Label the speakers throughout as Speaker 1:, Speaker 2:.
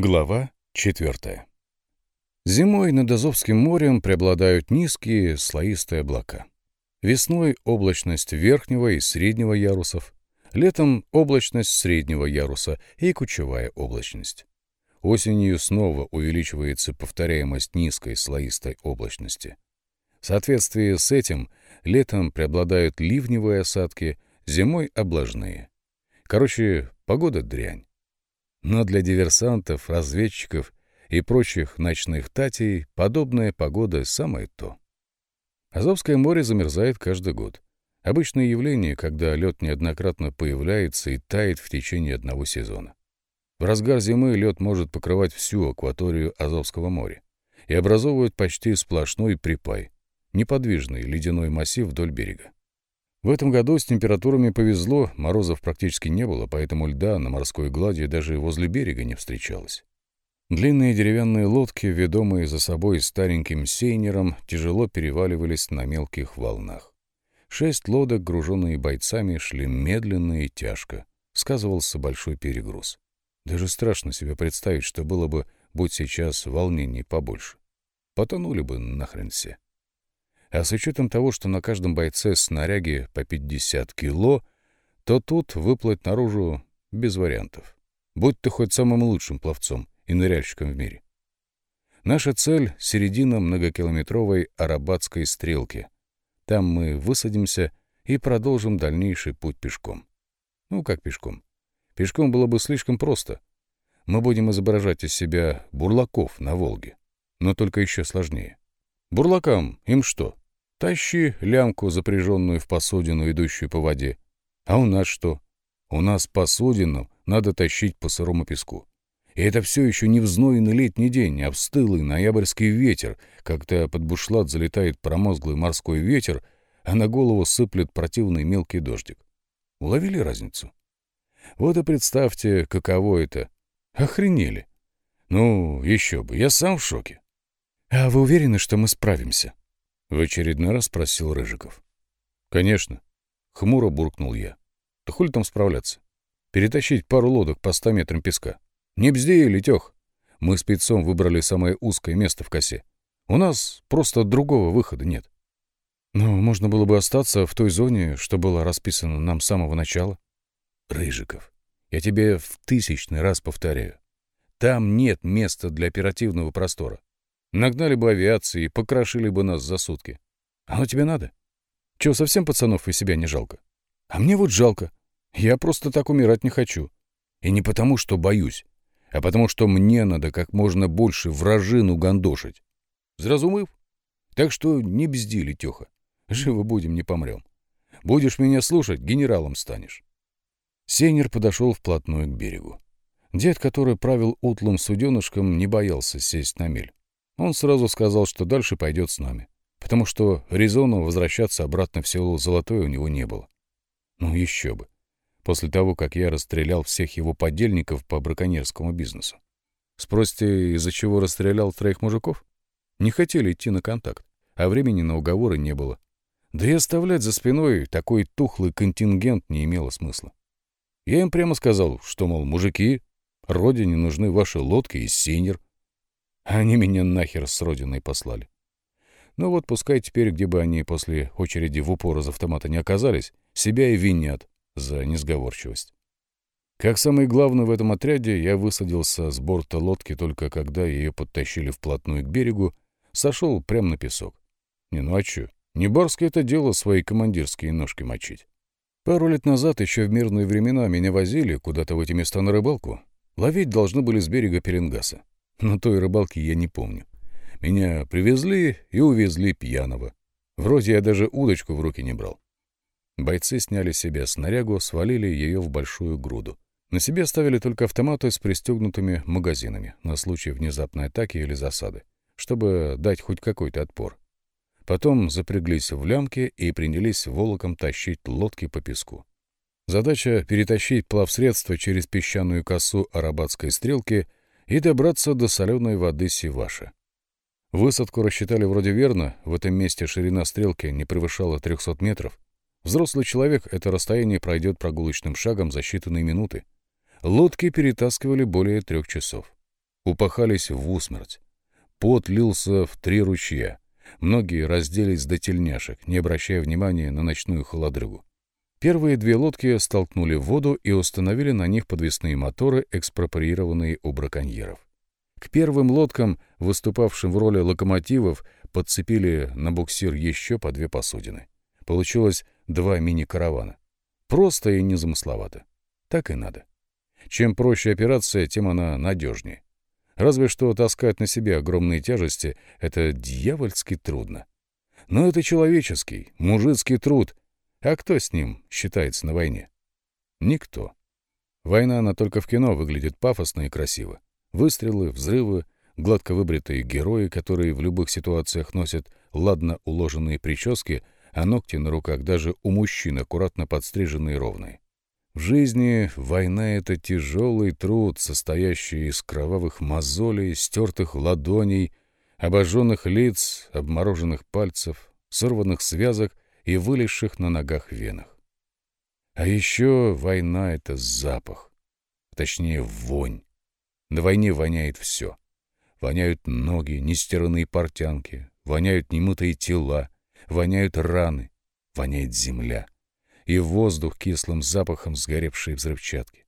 Speaker 1: Глава 4. Зимой над Азовским морем преобладают низкие слоистые облака. Весной облачность верхнего и среднего ярусов, летом облачность среднего яруса и кучевая облачность. Осенью снова увеличивается повторяемость низкой слоистой облачности. В соответствии с этим летом преобладают ливневые осадки, зимой — облажные. Короче, погода дрянь. Но для диверсантов, разведчиков и прочих ночных татей подобная погода — самое то. Азовское море замерзает каждый год. Обычное явление, когда лед неоднократно появляется и тает в течение одного сезона. В разгар зимы лед может покрывать всю акваторию Азовского моря и образовывает почти сплошной припай, неподвижный ледяной массив вдоль берега. В этом году с температурами повезло, морозов практически не было, поэтому льда на морской глади даже возле берега не встречалось. Длинные деревянные лодки, ведомые за собой стареньким сейнером, тяжело переваливались на мелких волнах. Шесть лодок, груженные бойцами, шли медленно и тяжко. Сказывался большой перегруз. Даже страшно себе представить, что было бы, будь сейчас волнений побольше. Потонули бы нахрен все. А с учетом того, что на каждом бойце снаряги по 50 кило, то тут выплыть наружу без вариантов. Будь ты хоть самым лучшим пловцом и ныряльщиком в мире. Наша цель — середина многокилометровой арабатской стрелки. Там мы высадимся и продолжим дальнейший путь пешком. Ну, как пешком? Пешком было бы слишком просто. Мы будем изображать из себя бурлаков на Волге, но только еще сложнее. Бурлакам им что? Тащи лямку, запряженную в посудину, идущую по воде. А у нас что? У нас посудину надо тащить по сырому песку. И это все еще не взнойный летний день, а встылый ноябрьский ветер, когда под бушлат залетает промозглый морской ветер, а на голову сыплет противный мелкий дождик. Уловили разницу? Вот и представьте, каково это. Охренели. Ну, еще бы, я сам в шоке. «А вы уверены, что мы справимся?» — в очередной раз спросил Рыжиков. «Конечно». Хмуро буркнул я. «Да хули там справляться? Перетащить пару лодок по ста метрам песка. Не бздей, Летех. Мы с пецом выбрали самое узкое место в косе. У нас просто другого выхода нет. Но можно было бы остаться в той зоне, что было расписано нам с самого начала. Рыжиков, я тебе в тысячный раз повторяю. Там нет места для оперативного простора. Нагнали бы авиации и покрошили бы нас за сутки. Оно тебе надо? Чего, совсем пацанов и себя не жалко? А мне вот жалко. Я просто так умирать не хочу. И не потому, что боюсь, а потому, что мне надо как можно больше вражину гандошить. Зразумыв? Так что не бзди, Летеха. Живо будем, не помрем. Будешь меня слушать, генералом станешь. Сейнер подошел вплотную к берегу. Дед, который правил утлым суденышком, не боялся сесть на мель. Он сразу сказал, что дальше пойдет с нами, потому что резона возвращаться обратно в село Золотое у него не было. Ну еще бы. После того, как я расстрелял всех его подельников по браконьерскому бизнесу. Спросите, из-за чего расстрелял троих мужиков? Не хотели идти на контакт, а времени на уговоры не было. Да и оставлять за спиной такой тухлый контингент не имело смысла. Я им прямо сказал, что, мол, мужики, родине нужны ваши лодки и синер, они меня нахер с родиной послали. Ну вот пускай теперь, где бы они после очереди в упор из автомата не оказались, себя и винят за несговорчивость. Как самый главный в этом отряде, я высадился с борта лодки только когда ее подтащили вплотную к берегу, сошел прямо на песок. Не, ну а чё? Не барское это дело свои командирские ножки мочить. Пару лет назад, еще в мирные времена, меня возили куда-то в эти места на рыбалку. Ловить должны были с берега Пеленгаса. Но той рыбалки я не помню. Меня привезли и увезли пьяного. Вроде я даже удочку в руки не брал. Бойцы сняли себе снарягу, свалили ее в большую груду. На себе оставили только автоматы с пристегнутыми магазинами на случай внезапной атаки или засады, чтобы дать хоть какой-то отпор. Потом запряглись в лямки и принялись волоком тащить лодки по песку. Задача — перетащить плавсредство через песчаную косу арабатской стрелки и добраться до соленой воды Сиваши. Высадку рассчитали вроде верно, в этом месте ширина стрелки не превышала 300 метров. Взрослый человек это расстояние пройдет прогулочным шагом за считанные минуты. Лодки перетаскивали более трех часов. упахались в усмерть. Пот лился в три ручья. Многие разделись до тельняшек, не обращая внимания на ночную холодрыгу. Первые две лодки столкнули в воду и установили на них подвесные моторы, экспроприированные у браконьеров. К первым лодкам, выступавшим в роли локомотивов, подцепили на буксир еще по две посудины. Получилось два мини-каравана. Просто и незамысловато. Так и надо. Чем проще операция, тем она надежнее. Разве что таскать на себе огромные тяжести — это дьявольски трудно. Но это человеческий, мужицкий труд. А кто с ним считается на войне? Никто. Война, она только в кино выглядит пафосно и красиво. Выстрелы, взрывы, гладко выбритые герои, которые в любых ситуациях носят ладно уложенные прически, а ногти на руках даже у мужчин аккуратно подстриженные и ровные. В жизни война — это тяжелый труд, состоящий из кровавых мозолей, стертых ладоней, обожженных лиц, обмороженных пальцев, сорванных связок и вылезших на ногах венах. А еще война — это запах, точнее вонь. На войне воняет все. Воняют ноги, нестиранные портянки, воняют немытые тела, воняют раны, воняет земля и воздух кислым запахом сгоревшей взрывчатки.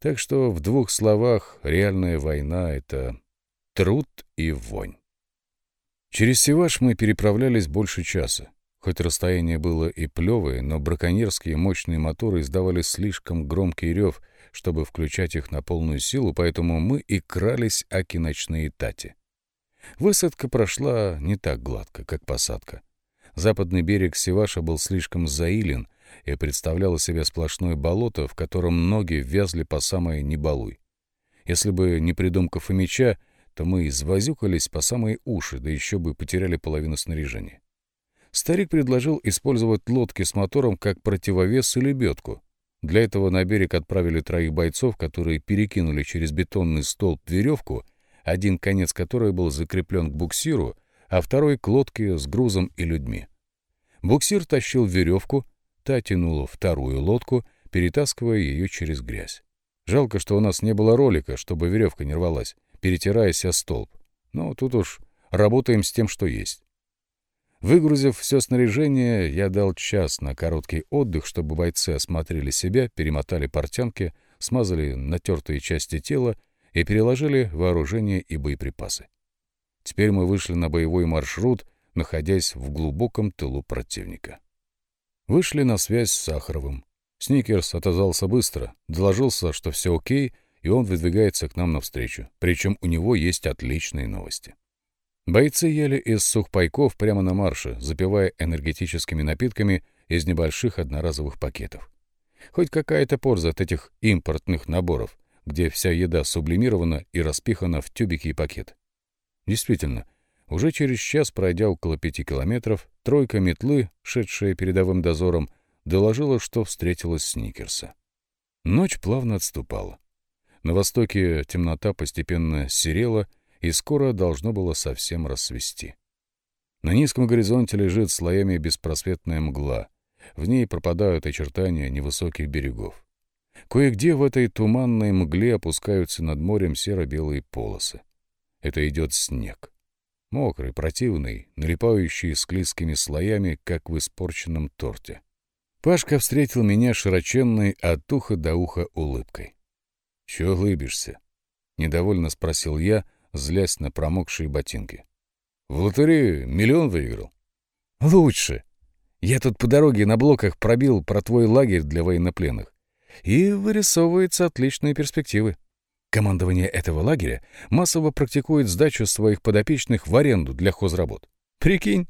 Speaker 1: Так что в двух словах реальная война — это труд и вонь. Через Севаш мы переправлялись больше часа. Хоть расстояние было и плевое, но браконьерские мощные моторы издавали слишком громкий рев, чтобы включать их на полную силу, поэтому мы и крались аки тати. Высадка прошла не так гладко, как посадка. Западный берег Севаша был слишком заилен и представлял из себя сплошное болото, в котором ноги вязли по самое небалуй. Если бы не придумка Фомича, то мы извозюкались по самые уши, да еще бы потеряли половину снаряжения. Старик предложил использовать лодки с мотором как противовес и лебедку. Для этого на берег отправили троих бойцов, которые перекинули через бетонный столб веревку, один конец которой был закреплен к буксиру, а второй — к лодке с грузом и людьми. Буксир тащил веревку, та тянула вторую лодку, перетаскивая ее через грязь. Жалко, что у нас не было ролика, чтобы веревка не рвалась, перетираясь о столб. Но тут уж работаем с тем, что есть. Выгрузив все снаряжение, я дал час на короткий отдых, чтобы бойцы осмотрели себя, перемотали портянки, смазали натертые части тела и переложили вооружение и боеприпасы. Теперь мы вышли на боевой маршрут, находясь в глубоком тылу противника. Вышли на связь с Сахаровым. Сникерс отозвался быстро, доложился, что все окей, и он выдвигается к нам навстречу, причем у него есть отличные новости. Бойцы ели из сухпайков прямо на марше, запивая энергетическими напитками из небольших одноразовых пакетов. Хоть какая-то польза от этих импортных наборов, где вся еда сублимирована и распихана в тюбики и пакеты. Действительно, уже через час, пройдя около пяти километров, тройка метлы, шедшая передовым дозором, доложила, что встретилась с Никерса. Ночь плавно отступала. На востоке темнота постепенно серела, и скоро должно было совсем рассвести. На низком горизонте лежит слоями беспросветная мгла. В ней пропадают очертания невысоких берегов. Кое-где в этой туманной мгле опускаются над морем серо-белые полосы. Это идет снег. Мокрый, противный, налипающий склизкими слоями, как в испорченном торте. Пашка встретил меня широченной от уха до уха улыбкой. — Чего улыбишься? — недовольно спросил я, злясь на промокшие ботинки. «В лотерею миллион выиграл?» «Лучше. Я тут по дороге на блоках пробил про твой лагерь для военнопленных. И вырисовываются отличные перспективы. Командование этого лагеря массово практикует сдачу своих подопечных в аренду для хозработ. Прикинь?»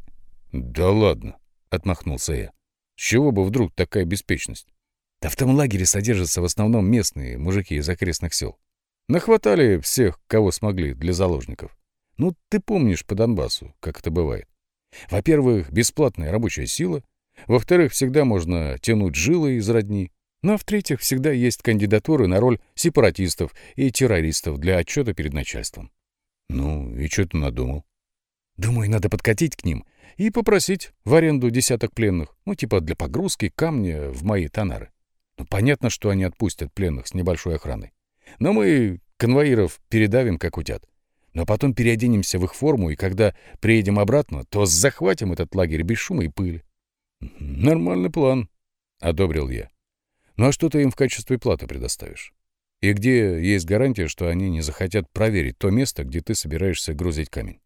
Speaker 1: «Да ладно», — отмахнулся я. «С чего бы вдруг такая беспечность?» «Да в том лагере содержатся в основном местные мужики из окрестных сел. Нахватали всех, кого смогли, для заложников. Ну, ты помнишь по Донбассу, как это бывает. Во-первых, бесплатная рабочая сила. Во-вторых, всегда можно тянуть жилы из родни. Ну, а в-третьих, всегда есть кандидатуры на роль сепаратистов и террористов для отчета перед начальством. Ну, и что ты надумал? Думаю, надо подкатить к ним и попросить в аренду десяток пленных, ну, типа для погрузки камня в мои тонары. Ну, понятно, что они отпустят пленных с небольшой охраной. Но мы Конвоиров передавим, как утят. Но потом переоденемся в их форму, и когда приедем обратно, то захватим этот лагерь без шума и пыли. — Нормальный план, — одобрил я. — Ну а что ты им в качестве платы предоставишь? И где есть гарантия, что они не захотят проверить то место, где ты собираешься грузить камень?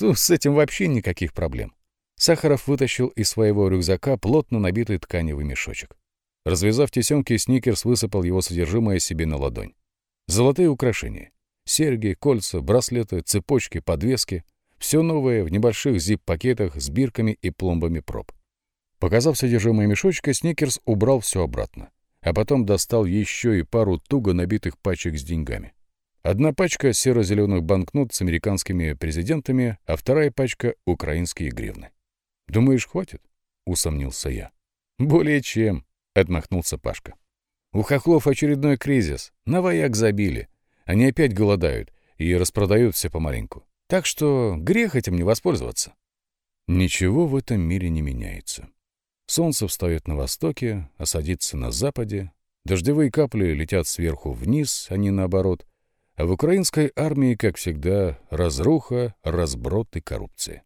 Speaker 1: Ну, с этим вообще никаких проблем. Сахаров вытащил из своего рюкзака плотно набитый тканевый мешочек. Развязав тесемки, Сникерс высыпал его содержимое себе на ладонь. Золотые украшения. Серьги, кольца, браслеты, цепочки, подвески. Все новое в небольших зип-пакетах с бирками и пломбами проб. Показав содержимое мешочка, Сникерс убрал все обратно, а потом достал еще и пару туго набитых пачек с деньгами. Одна пачка серо-зеленых банкнот с американскими президентами, а вторая пачка — украинские гривны. «Думаешь, хватит?» — усомнился я. «Более чем», — отмахнулся Пашка. «У хохлов очередной кризис. На вояк забили. Они опять голодают и распродают все помаленьку. Так что грех этим не воспользоваться». Ничего в этом мире не меняется. Солнце встает на востоке, а садится на западе. Дождевые капли летят сверху вниз, а не наоборот. А в украинской армии, как всегда, разруха, разброд и коррупция.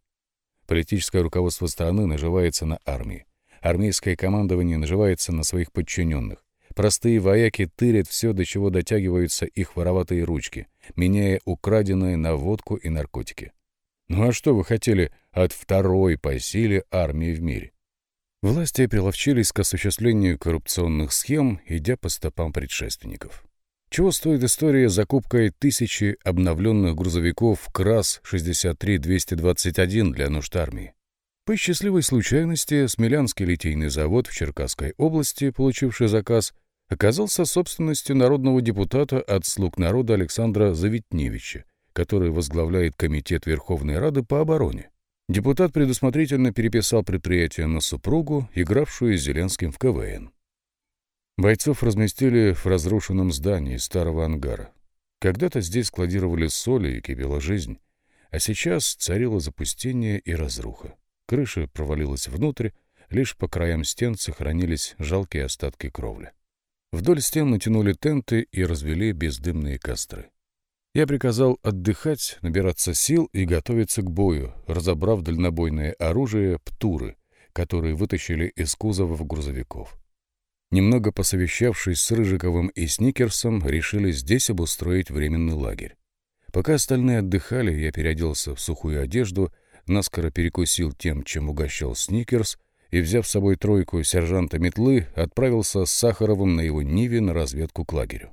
Speaker 1: Политическое руководство страны наживается на армии. Армейское командование наживается на своих подчиненных. Простые вояки тырят все, до чего дотягиваются их вороватые ручки, меняя украденное на водку и наркотики. Ну а что вы хотели от второй по силе армии в мире? Власти приловчились к осуществлению коррупционных схем, идя по стопам предшественников. Чего стоит история с закупкой тысячи обновленных грузовиков КРАС-63-221 для нужд армии? По счастливой случайности, Смелянский литейный завод в Черкасской области, получивший заказ, оказался собственностью народного депутата от «Слуг народа» Александра Заветневича, который возглавляет Комитет Верховной Рады по обороне. Депутат предусмотрительно переписал предприятие на супругу, игравшую с Зеленским в КВН. Бойцов разместили в разрушенном здании старого ангара. Когда-то здесь складировали соли и кипела жизнь, а сейчас царило запустение и разруха. Крыша провалилась внутрь, лишь по краям стен сохранились жалкие остатки кровли. Вдоль стен натянули тенты и развели бездымные костры. Я приказал отдыхать, набираться сил и готовиться к бою, разобрав дальнобойное оружие «Птуры», которые вытащили из кузовов грузовиков. Немного посовещавшись с Рыжиковым и Сникерсом, решили здесь обустроить временный лагерь. Пока остальные отдыхали, я переоделся в сухую одежду, наскоро перекусил тем, чем угощал Сникерс, и, взяв с собой тройку сержанта метлы, отправился с Сахаровым на его Ниве на разведку к лагерю.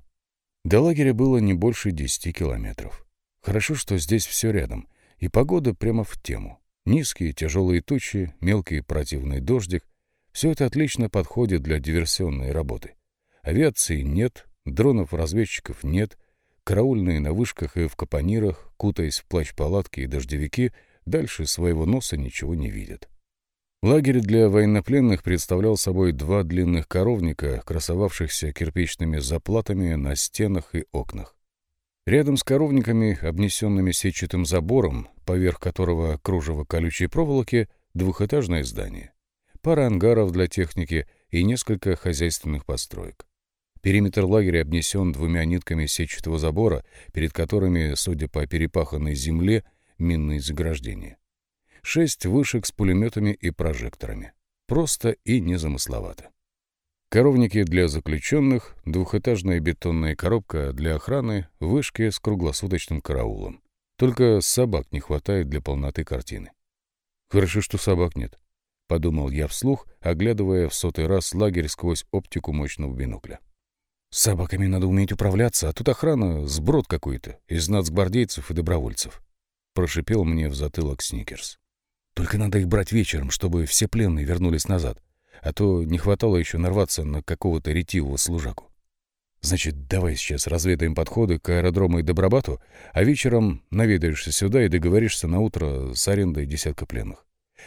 Speaker 1: До лагеря было не больше десяти километров. Хорошо, что здесь все рядом, и погода прямо в тему. Низкие тяжелые тучи, мелкий противный дождик — все это отлично подходит для диверсионной работы. Авиации нет, дронов-разведчиков нет, караульные на вышках и в капонирах, кутаясь в плащ-палатки и дождевики, дальше своего носа ничего не видят. Лагерь для военнопленных представлял собой два длинных коровника, красовавшихся кирпичными заплатами на стенах и окнах. Рядом с коровниками, обнесенными сетчатым забором, поверх которого кружево колючей проволоки, двухэтажное здание, пара ангаров для техники и несколько хозяйственных построек. Периметр лагеря обнесен двумя нитками сетчатого забора, перед которыми, судя по перепаханной земле, минные заграждения. Шесть вышек с пулеметами и прожекторами. Просто и незамысловато. Коровники для заключенных, двухэтажная бетонная коробка для охраны, вышки с круглосуточным караулом. Только собак не хватает для полноты картины. Хорошо, что собак нет, — подумал я вслух, оглядывая в сотый раз лагерь сквозь оптику мощного бинокля. С собаками надо уметь управляться, а тут охрана — сброд какой-то, из нацгвардейцев и добровольцев. Прошипел мне в затылок Сникерс. Только надо их брать вечером, чтобы все пленные вернулись назад. А то не хватало еще нарваться на какого-то ретивого служаку. Значит, давай сейчас разведаем подходы к аэродрому и Добробату, а вечером наведаешься сюда и договоришься на утро с арендой десятка пленных.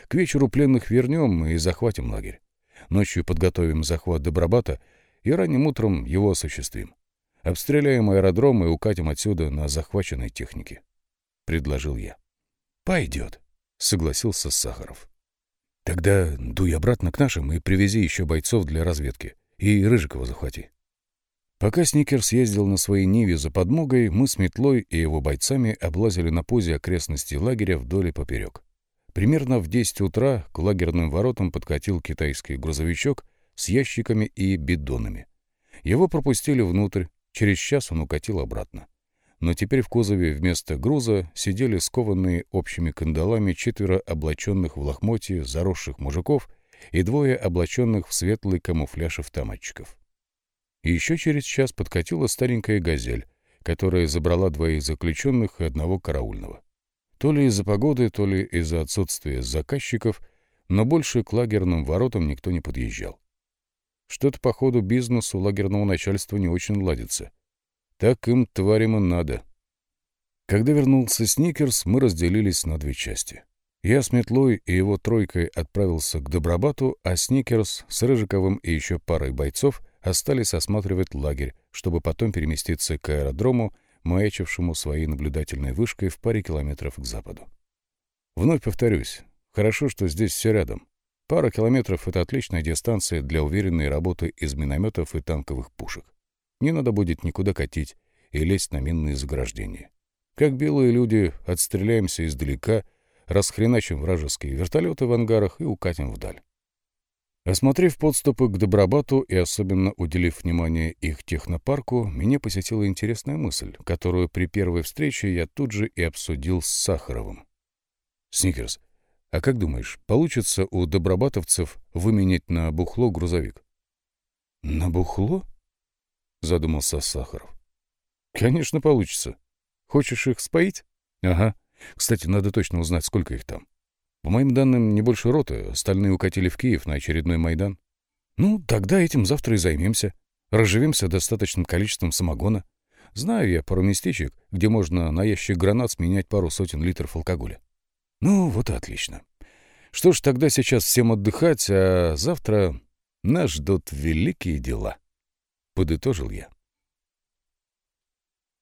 Speaker 1: К вечеру пленных вернем и захватим лагерь. Ночью подготовим захват Добробата и ранним утром его осуществим. Обстреляем аэродром и укатим отсюда на захваченной технике. Предложил я. Пойдет согласился Сахаров. Тогда дуй обратно к нашим и привези еще бойцов для разведки. И Рыжикова захвати. Пока Сникерс ездил на своей Ниве за подмогой, мы с Метлой и его бойцами облазили на позе окрестности лагеря вдоль и поперек. Примерно в 10 утра к лагерным воротам подкатил китайский грузовичок с ящиками и бидонами. Его пропустили внутрь, через час он укатил обратно. Но теперь в кузове вместо груза сидели скованные общими кандалами четверо облаченных в лохмотье заросших мужиков и двое облаченных в светлый камуфляж автоматчиков. Еще через час подкатила старенькая «Газель», которая забрала двоих заключенных и одного караульного. То ли из-за погоды, то ли из-за отсутствия заказчиков, но больше к лагерным воротам никто не подъезжал. Что-то по ходу бизнесу лагерного начальства не очень ладится. Так им, тварям, и надо. Когда вернулся Сникерс, мы разделились на две части. Я с Метлой и его тройкой отправился к Добробату, а Сникерс с Рыжиковым и еще парой бойцов остались осматривать лагерь, чтобы потом переместиться к аэродрому, маячившему своей наблюдательной вышкой в паре километров к западу. Вновь повторюсь, хорошо, что здесь все рядом. Пара километров — это отличная дистанция для уверенной работы из минометов и танковых пушек. Не надо будет никуда катить и лезть на минные заграждения. Как белые люди, отстреляемся издалека — расхреначим вражеские вертолеты в ангарах и укатим вдаль. Осмотрев подступы к Добробату и особенно уделив внимание их технопарку, меня посетила интересная мысль, которую при первой встрече я тут же и обсудил с Сахаровым. «Сникерс, а как думаешь, получится у добробатовцев выменять на бухло грузовик?» «На бухло?» — задумался Сахаров. «Конечно, получится. Хочешь их споить?» «Ага. Кстати, надо точно узнать, сколько их там. По моим данным, не больше роты, остальные укатили в Киев на очередной Майдан. Ну, тогда этим завтра и займемся. Разживемся достаточным количеством самогона. Знаю я пару местечек, где можно на ящик гранат сменять пару сотен литров алкоголя. Ну, вот и отлично. Что ж, тогда сейчас всем отдыхать, а завтра нас ждут великие дела. Подытожил я.